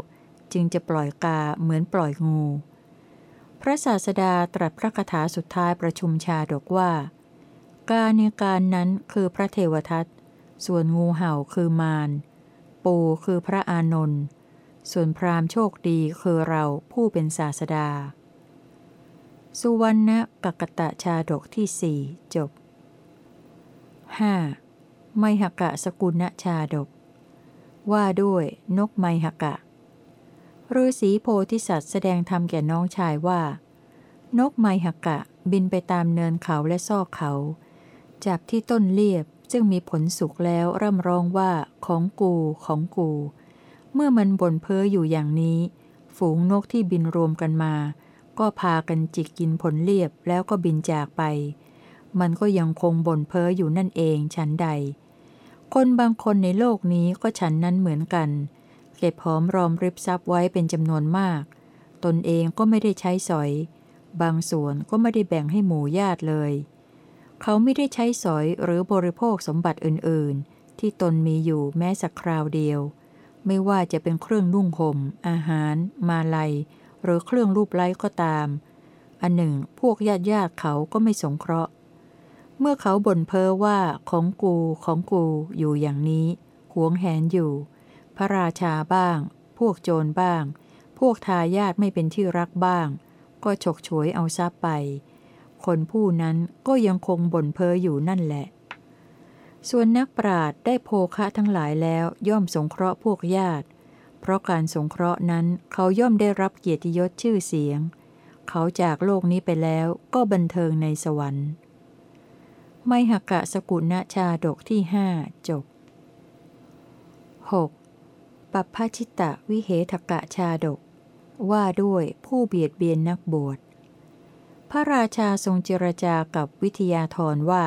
จึงจะปล่อยกาเหมือนปล่อยงู พระศาสดาตรัสพระคาถาสุดท้ายประชุมชาดกว่า กาในการนั้นคือพระเทวทัตส่วนงูเห่าคือมาร ปูคือพระอานนท์ส่วนพรามโชคดีคือเราผู้เป็นศาสดา สุวรรณกักตะชาดกที่สี่จบ 5. ไมหกะสกุณชาดก ว่าด้วยนกไมหกะฤาษีโพธิสัตว์แสดงธรรมแก่น้องชายว่า นกไมหกะบินไปตามเนินเขาและซอกเขาจับที่ต้นเลียบซึ่งมีผลสุกแล้วร่ำร้องว่าของกูของกู เมื่อมันบ่นเพ้ออยู่อย่างนี้ ฝูงนกที่บินรวมกันมา ก็พากันจิกกินผลเลียบแล้วก็บินจากไป มันก็ยังคงบ่นเพ้ออยู่นั่นเองฉันใด คนบางคนในโลกนี้ก็ฉันนั้นเหมือนกัน เก็บหอมรอมริบทรัพย์ไว้เป็นจำนวนมาก ตนเองก็ไม่ได้ใช้สอย บางส่วนก็ไม่ได้แบ่งให้หมู่ญาติเลย เขาไม่ได้ใช้สอยหรือบริโภคสมบัติอื่น ๆ ที่ตนมีอยู่แม้สักคราวเดียว ไม่ว่าจะเป็นเครื่องนุ่งห่มอาหาร มาลัย หรือเครื่องรูปไล้ก็ตาม อันหนึ่ง พวกญาติญาติเขาก็ไม่สงเคราะห์ เมื่อเขาบ่นเพ้อว่าของกูของกูอยู่อย่างนี้หวงแหนอยู่ พระราชาบ้าง พวกโจรบ้าง พวกทายาทไม่เป็นที่รักบ้าง ก็ฉกฉวยเอาทรัพย์ไป คนผู้นั้นก็ยังคงบ่นเพ้ออยู่นั่นแหละ ส่วนนักปราดได้โภคะทั้งหลายแล้วย่อมสงเคราะห์พวกญาติ ราะการสงเคราะห์นั้นเขาย่อมได้รับเกียรติยศชื่อเสียง เขาจากโลกนี้ไปแล้วก็บันเทิงในสวรรค์ไมหกะสกุณชาดกที่ห้าจบ 6. ปัปพชิตะวิเหทกะชาดก ว่าด้วยผู้เบียดเบียนนักบวช พระราชาทรงเจรจากับวิทยาธรว่า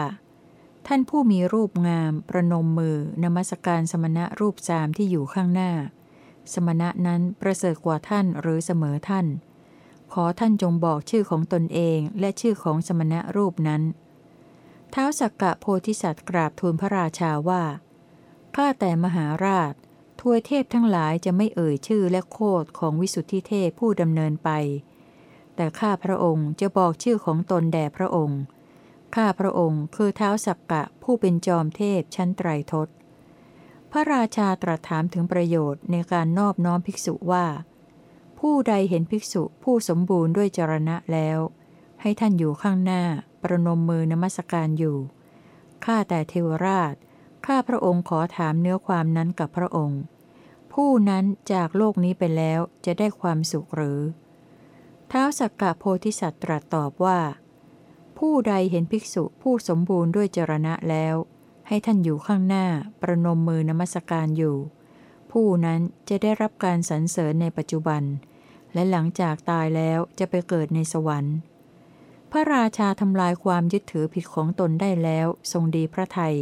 ท่านผู้มีรูปงามประนมมือนมัสการสมณะรูปสามที่อยู่ข้างหน้า สมณะนั้นประเสริฐกว่าท่านหรือเสมอท่าน ขอท่านจงบอกชื่อของตนเองและชื่อของสมณะรูปนั้น เท้าสักกะโพธิสัตว์กราบทูลพระราชาว่า ข้าแต่มหาราช ทวยเทพทั้งหลายจะไม่เอ่ยชื่อและโคดของวิสุทธิเทพผู้ดำเนินไป แต่ข้าพระองค์จะบอกชื่อของตนแด่พระองค์ ข้าพระองค์คือเท้าสักกะผู้เป็นจอมเทพชั้นไตรทศ พระราชาตรัสถามถึงประโยชน์ในการนอบน้อมภิกษุว่า ผู้ใดเห็นภิกษุผู้สมบูรณ์ด้วยจรณะแล้ว ให้ท่านอยู่ข้างหน้า ประนมมือนมัสการอยู่ ข้าแต่เทวราช ข้าพระองค์ขอถามเนื้อความนั้นกับพระองค์ ผู้นั้นจากโลกนี้ไปแล้วจะได้ความสุขหรือ ท้าวสักกะโพธิสัตว์ตรัสตอบว่า ผู้ใดเห็นภิกษุผู้สมบูรณ์ด้วยจรณะแล้ว ให้ท่านอยู่ข้างหน้าประนมมือนมัสการอยู่ ผู้นั้นจะได้รับการสรรเสริญในปัจจุบัน และหลังจากตายแล้วจะไปเกิดในสวรรค์ พระราชาทำลายความยึดถือผิดของตนได้แล้วทรงดีพระไทย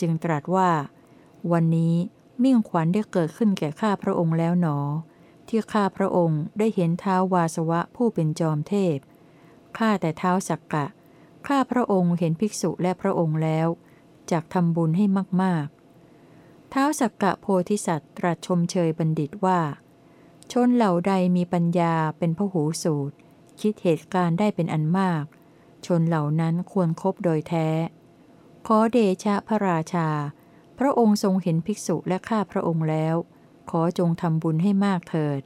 จึงตรัสว่า วันนี้มิ่งขวัญได้เกิดขึ้นแก่ข้าพระองค์แล้วหนอ ที่ข้าพระองค์ได้เห็นเท้าวาสวะผู้เป็นจอมเทพข้าแต่เท้าสักกะข้าพระองค์เห็นภิกษุและพระองค์แล้ว จากทำบุญให้มากๆเท้าสักกะโพธิสัตว์ตรัสชมเชยบัณฑิตว่า ชนเหล่าใดมีปัญญาเป็นพหูสูตร คิดเหตุการณ์ได้เป็นอันมาก ชนเหล่านั้นควรครบโดยแท้ ขอเดชะพระราชา พระองค์ทรงเห็นภิกษุและข้าพระองค์แล้ว ขอจงทำบุญให้มากเถิด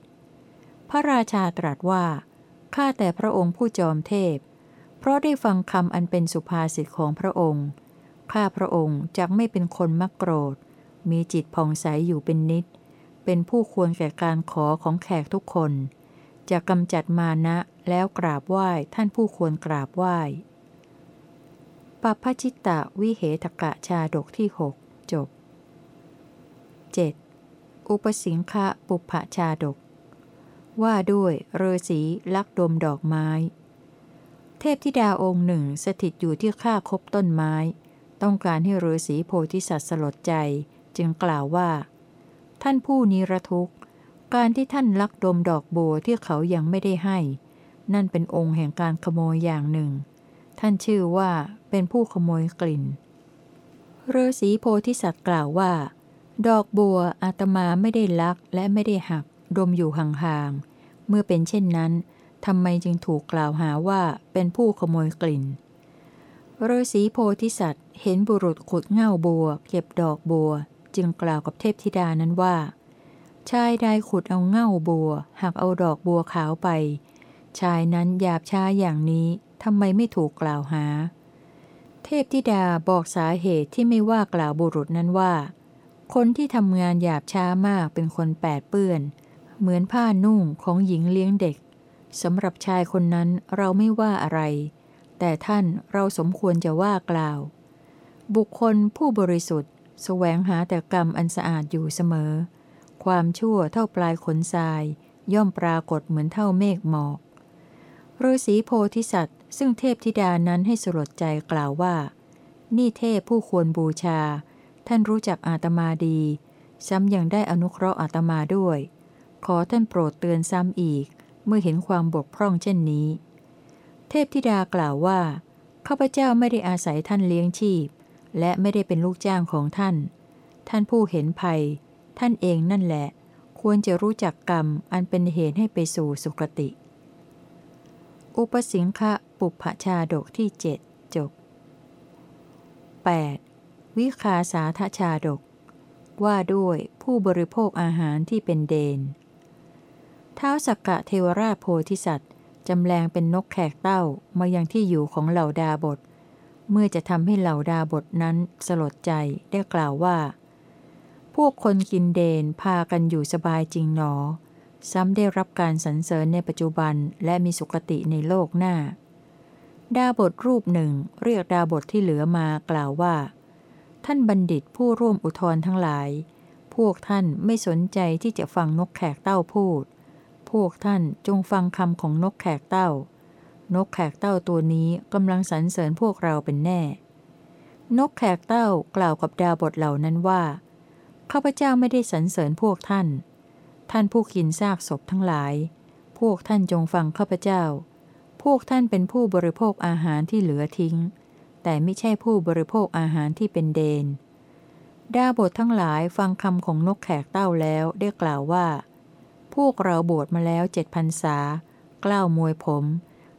พระราชาตรัสว่า ข้าแต่พระองค์ผู้จอมเทพ เพราะได้ฟังคำอันเป็นสุภาษิตของพระองค์ ข้าพระองค์จะไม่เป็นคนมักโกรธ มีจิตผ่องใสอยู่เป็นนิด เป็นผู้ควรแก่การขอของแขกทุกคนจะกำจัดมานะแล้วกราบไหว้ท่านผู้ควรกราบไหว้ปัพพชิตะวิเหตกะชาดกที่หกจบ 7. อุปสิงคะปุพพชาดก ว่าด้วยเรศีลักดมดอกไม้ เทพธิดาองค์หนึ่งสถิตอยู่ที่ข้าคบต้นไม้ ต้องการให้ฤาษีโพธิสัตว์สลดใจ จึงกล่าวว่า ท่านผู้นิรทุกข์ การที่ท่านลักดมดอกบัวที่เขายังไม่ได้ให้ นั่นเป็นองค์แห่งการขโมยอย่างหนึ่ง ท่านชื่อว่าเป็นผู้ขโมยกลิ่นฤาษีโพธิสัตว์กล่าวว่า ดอกบัวอาตมาไม่ได้ลักและไม่ได้หัก ดมอยู่ห่างๆ เมื่อเป็นเช่นนั้นทำไมจึงถูกกล่าวหาว่าเป็นผู้ขโมยกลิ่นฤาษีโพธิสัตว์ เห็นบุรุษขุดเง่าบัว เก็บดอกบัว จึงกล่าวกับเทพธิดานั้นว่า ชายใดขุดเอาเง่าบัวหักเอาดอกบัวขาวไป ชายนั้นหยาบช้าอย่างนี้ทำไมไม่ถูกกล่าวหา เทพธิดาบอกสาเหตุที่ไม่ว่ากล่าวบุรุษนั้นว่า คนที่ทำงานหยาบช้ามากเป็นคนแปดเปื้อน เหมือนผ้านุ่งของหญิงเลี้ยงเด็กสำหรับชายคนนั้นเราไม่ว่าอะไร แต่ท่านเราสมควรจะว่ากล่าว บุคคลผู้บริสุทธิ์สแสวงหาแต่กรรมอันสะอาดอยู่เสมอ ความชั่วเท่าปลายขนทราย ย่อมปรากฏเหมือนเท่าเมฆหมอกฤาษีโพธิสัตว์ ซึ่งเทพธิดานั้นให้สลดใจกล่าวว่า นี่เทพผู้ควรบูชา ท่านรู้จักอาตมาดี ซ้ำยังได้อนุเคราะห์อาตมาด้วย ขอท่านโปรดเตือนซ้ำอีก เมื่อเห็นความบกพร่องเช่นนี้ เทพธิดากล่าวว่าข้าพเจ้าไม่ได้อาศัยท่านเลี้ยงชีพ และไม่ได้เป็นลูกจ้างของท่าน ท่านผู้เห็นภัย ท่านเองนั่นแหละ ควรจะรู้จักกรรมอันเป็นเหตุให้ไปสู่สุคติ อุปสิงคะปุพชาดกที่เจ็ดจบ 8. วิคาสาทชาดก ว่าด้วยผู้บริโภคอาหารที่เป็นเดนท้าวสักกะเทวราชโพธิสัตว์จำแรงเป็นนกแขกเต้ามายังที่อยู่ของเหล่าดาบท เมื่อจะทำให้เหล่าดาบทนั้นสลดใจได้กล่าวว่า พวกคนกินเดนพากันอยู่สบายจริงหนอ ซ้ำได้รับการสรรเสริญในปัจจุบันและมีสุคติในโลกหน้า ดาบทรูปหนึ่งเรียกดาบทที่เหลือมากล่าวว่า ท่านบัณฑิตผู้ร่วมอุทธรทั้งหลาย พวกท่านไม่สนใจที่จะฟังนกแขกเต้าพูด พวกท่านจงฟังคำของนกแขกเต้า นกแขกเต้าตัวนี้กำลังสรรเสริญพวกเราเป็นแน่ นกแขกเต้ากล่าวกับดาวบทเหล่านั้นว่า ข้าพเจ้าไม่ได้สรรเสริญพวกท่าน ท่านผู้กินซากศพทั้งหลาย พวกท่านจงฟังข้าพเจ้า พวกท่านเป็นผู้บริโภคอาหารที่เหลือทิ้ง แต่ไม่ใช่ผู้บริโภคอาหารที่เป็นเดน ดาบททั้งหลายฟังคำของนกแขกเต้าแล้วได้กล่าวว่า พวกเราบวชมาแล้วเจ็ดพันษากล้าวมวยผม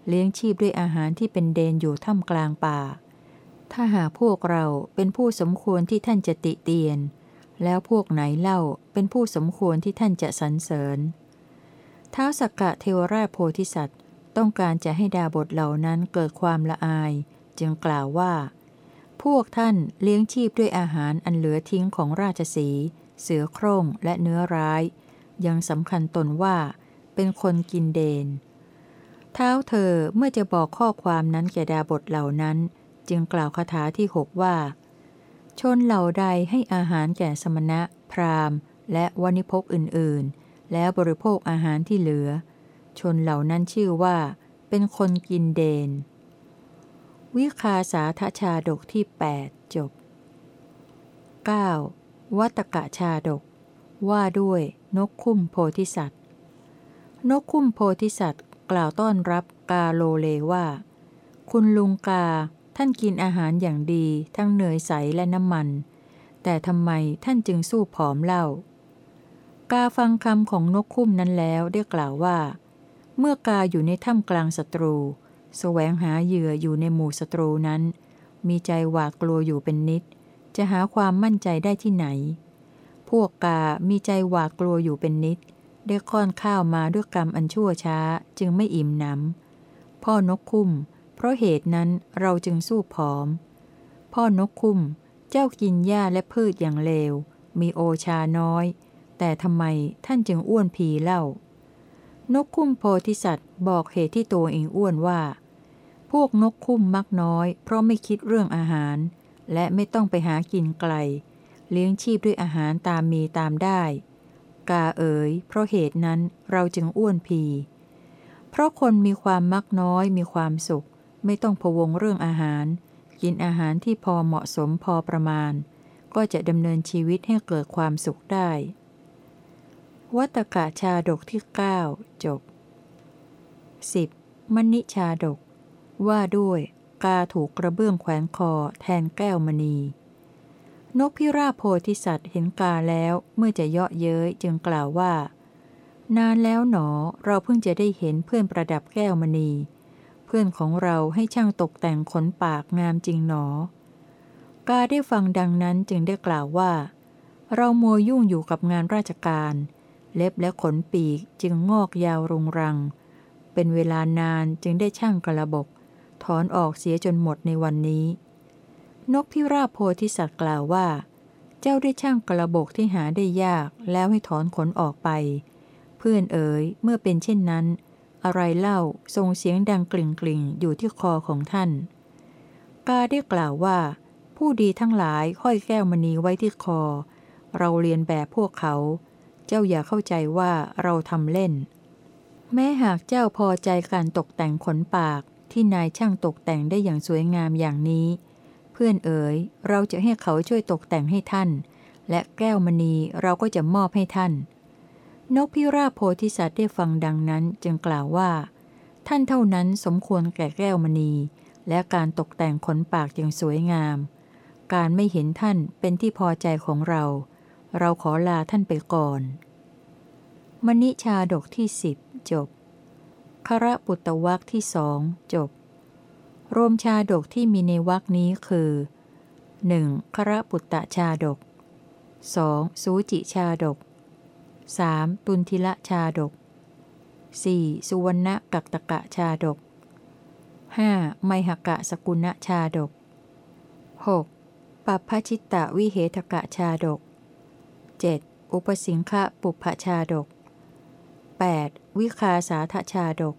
เลี้ยงชีพด้วยอาหารที่เป็นเดนอยู่ท่ามกลางป่า ถ้าหากพวกเราเป็นผู้สมควรที่ท่านจะติเตียน แล้วพวกไหนเล่าเป็นผู้สมควรที่ท่านจะสรรเสริญท้าวสักกะเทวราชโพธิสัตว์ ต้องการจะให้ดาบทเหล่านั้นเกิดความละอาย จึงกล่าวว่า พวกท่านเลี้ยงชีพด้วยอาหารอันเหลือทิ้งของราชสี เสือโคร่งและเนื้อร้าย ยังสำคัญตนว่าเป็นคนกินเดน เท้าเธอเมื่อจะบอกข้อความนั้นแก่ดาบทเหล่านั้น จึงกล่าวคาถาที่หกว่า ชนเหล่าใดให้อาหารแก่สมณะ พราหมณ์ และวณิพกอื่นๆ แล้วบริโภคอาหารที่เหลือ ชนเหล่านั้นชื่อว่า เป็นคนกินเดน วิคาสาทชาดกที่ 8 จบ 9. วัตกะชาดก ว่าด้วยนกคุ้มโพธิสัตว์ นกคุ้มโพธิสัตว์ กล่าวต้อนรับกาโลเลว่า คุณลุงกาท่านกินอาหารอย่างดีทั้งเนยใสและน้ำมัน แต่ทำไมท่านจึงสู้ผอมเล่า กาฟังคำของนกคุ้มนั้นแล้วได้กล่าวว่า เมื่อกาอยู่ในถ้ำกลางศัตรูสแสวงหาเหยื่ออยู่ในหมู่ศัตรูนั้น มีใจหวาดกลัวอยู่เป็นนิด จะหาความมั่นใจได้ที่ไหน พวกกามีใจหวาดกลัวอยู่เป็นนิด ได้ค้อนข้าวมาด้วยกรรมอันชั่วช้าจึงไม่อิ่มหนำพ่อนกคุ้ม เพราะเหตุนั้นเราจึงสู้ผอม พ่อนกคุ้ม เจ้ากินหญ้าและพืชอย่างเลว มีโอชาน้อย แต่ทำไมท่านจึงอ้วนผีเล่า นกคุ้มโพธิสัตว์ บอกเหตุที่ตัวเองอ้วนว่า พวกนกคุ้มมักน้อย เพราะไม่คิดเรื่องอาหาร และไม่ต้องไปหากินไกล เลี้ยงชีพด้วยอาหารตามมีตามได้ กาเอ๋ยเพราะเหตุนั้นเราจึงอ้วนพี เพราะคนมีความมักน้อยมีความสุข ไม่ต้องพวงเรื่องอาหาร กินอาหารที่พอเหมาะสมพอประมาณ ก็จะดำเนินชีวิตให้เกิดความสุขได้ วัตกะชาดกที่ 9 จบ 10. มณิชาดก ว่าด้วย กาถูกกระเบื้องแขวนคอแทนแก้วมณี นกพิราบโพธิสัตว์เห็นกาแล้วเมื่อจะเยาะเย้ยจึงกล่าวว่า นานแล้วหนอเราเพิ่งจะได้เห็นเพื่อนประดับแก้วมณี เพื่อนของเราให้ช่างตกแต่งขนปากงามจริงหนอ กาได้ฟังดังนั้นจึงได้กล่าวว่า เรามัวยุ่งอยู่กับงานราชการ เล็บและขนปีกจึงงอกยาวรุงรัง เป็นเวลานานจึงได้ช่างกระบก ถอนออกเสียจนหมดในวันนี้ นกพิราบโพธิสัตว์กล่าวว่า เจ้าได้ช่างกระบกที่หาได้ยากแล้วให้ถอนขนออกไป เพื่อนเอ๋ยเมื่อเป็นเช่นนั้น อะไรเล่าทรงเสียงดังกลิ่งกลิ่งอยู่ที่คอของท่าน กาได้กล่าวว่า ผู้ดีทั้งหลายห้อยแก้วมณีไว้ที่คอ เราเรียนแบบพวกเขา เจ้าอย่าเข้าใจว่าเราทำเล่น แม้หากเจ้าพอใจการตกแต่งขนปากที่นายช่างตกแต่งได้อย่างสวยงามอย่างนี้ เพื่อนเอ๋ยเราจะให้เขาช่วยตกแต่งให้ท่าน และแก้วมณีเราก็จะมอบให้ท่าน นกพิราบโพธิสัตว์ได้ฟังดังนั้นจึงกล่าวว่า ท่านเท่านั้นสมควรแก่แก้วมณี และการตกแต่งขนปากอย่างสวยงาม การไม่เห็นท่านเป็นที่พอใจของเรา เราขอลาท่านไปก่อน มณิชาดกที่สิบจบคระปุตตวักที่สองจบ รวมชาดกที่มีในวักนี้คือ 1. ครปุตตะชาดก 2. สูจิชาดก 3. ตุนทิละชาดก 4. สุวรรณกักตกะชาดก 5. ไมหกะสกุณชาดก 6. ปัพพชิตตวิเหทกะชาดก 7. อุปสิงคะปุพพชาดก 8. วิคาสาทชาดก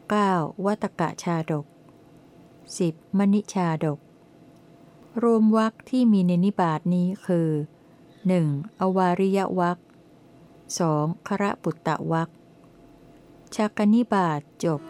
9. วัตกะชาดก 10. มณิชาดก รวมวักที่มีในนิบาตนี้คือ 1. อวาริยวัก 2. คระปุตตะวักชักกนิบาตจบ